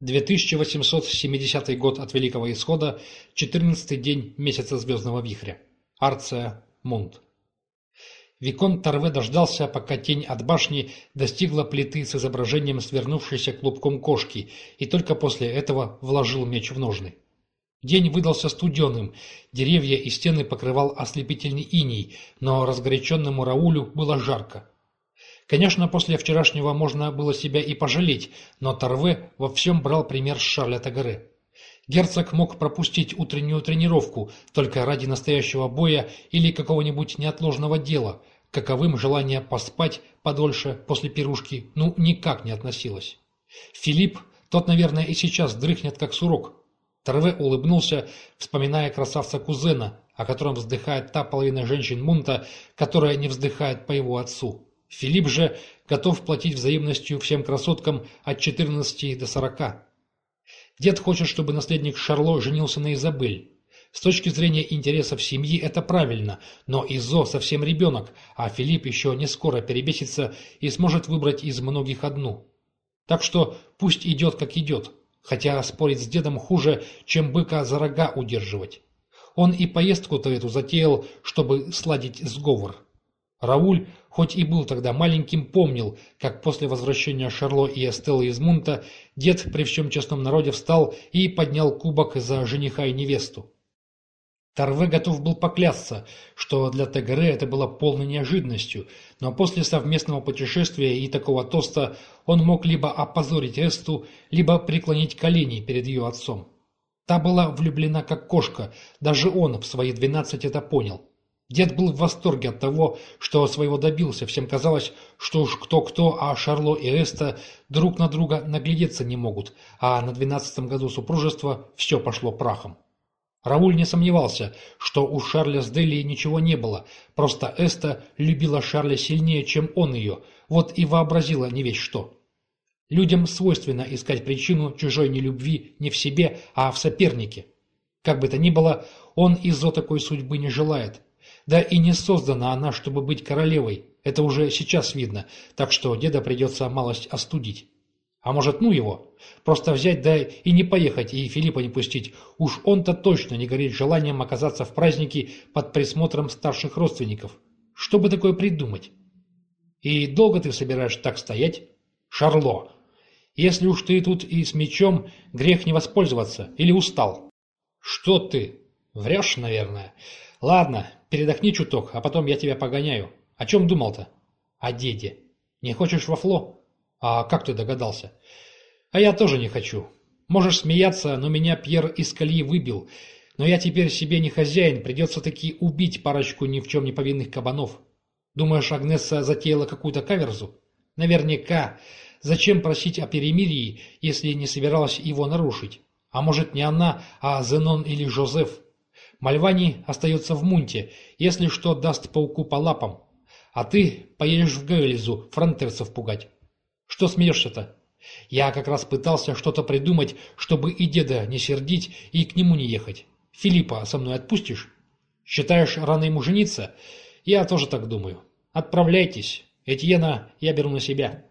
2870 год от Великого Исхода, 14 день месяца Звездного Вихря. Арция, Мунт. Викон Торве дождался, пока тень от башни достигла плиты с изображением свернувшейся клубком кошки, и только после этого вложил меч в ножны. День выдался студеным, деревья и стены покрывал ослепительный иней, но разгоряченному Раулю было жарко. Конечно, после вчерашнего можно было себя и пожалеть, но Торве во всем брал пример с Шарля Тагаре. Герцог мог пропустить утреннюю тренировку только ради настоящего боя или какого-нибудь неотложного дела, каковым желание поспать подольше после пирушки ну никак не относилось. Филипп, тот, наверное, и сейчас дрыхнет как сурок. Торве улыбнулся, вспоминая красавца-кузена, о котором вздыхает та половина женщин Мунта, которая не вздыхает по его отцу. Филипп же готов платить взаимностью всем красоткам от 14 до 40. Дед хочет, чтобы наследник Шарло женился на Изабель. С точки зрения интересов семьи это правильно, но Изо совсем ребенок, а Филипп еще не скоро перебесится и сможет выбрать из многих одну. Так что пусть идет как идет, хотя спорить с дедом хуже, чем быка за рога удерживать. Он и поездку-то эту затеял, чтобы сладить сговор. Рауль, хоть и был тогда маленьким, помнил, как после возвращения Шарло и Эстеллы из Мунта дед при всем честном народе встал и поднял кубок за жениха и невесту. Тарве готов был поклясться, что для Тегере это было полной неожиданностью, но после совместного путешествия и такого тоста он мог либо опозорить Эсту, либо преклонить колени перед ее отцом. Та была влюблена как кошка, даже он в свои двенадцать это понял. Дед был в восторге от того, что своего добился. Всем казалось, что уж кто-кто, а Шарло и Эста друг на друга наглядеться не могут, а на двенадцатом году супружества все пошло прахом. Рауль не сомневался, что у Шарля с Дели ничего не было, просто Эста любила Шарля сильнее, чем он ее, вот и вообразила не весь что. Людям свойственно искать причину чужой нелюбви не в себе, а в сопернике. Как бы то ни было, он из-за такой судьбы не желает – да и не создана она, чтобы быть королевой, это уже сейчас видно, так что деда придется малость остудить. А может, ну его? Просто взять, да и не поехать, и Филиппа не пустить. Уж он-то точно не горит желанием оказаться в празднике под присмотром старших родственников. Что бы такое придумать? И долго ты собираешь так стоять? Шарло, если уж ты тут и с мечом, грех не воспользоваться. Или устал? Что ты? Врешь, наверное. Ладно, передохни чуток, а потом я тебя погоняю. О чем думал-то? О деде. Не хочешь во фло? А как ты догадался? А я тоже не хочу. Можешь смеяться, но меня Пьер из колеи выбил. Но я теперь себе не хозяин, придется таки убить парочку ни в чем не повинных кабанов. Думаешь, Агнесса затеяла какую-то каверзу? Наверняка. Зачем просить о перемирии, если не собиралась его нарушить? А может, не она, а Зенон или Жозеф? Мальвани остается в Мунте, если что, даст пауку по лапам. А ты поедешь в Гейлизу фронтерцев пугать. Что смеешься-то? Я как раз пытался что-то придумать, чтобы и деда не сердить, и к нему не ехать. Филиппа со мной отпустишь? Считаешь, рано ему жениться? Я тоже так думаю. Отправляйтесь. Этьена я беру на себя.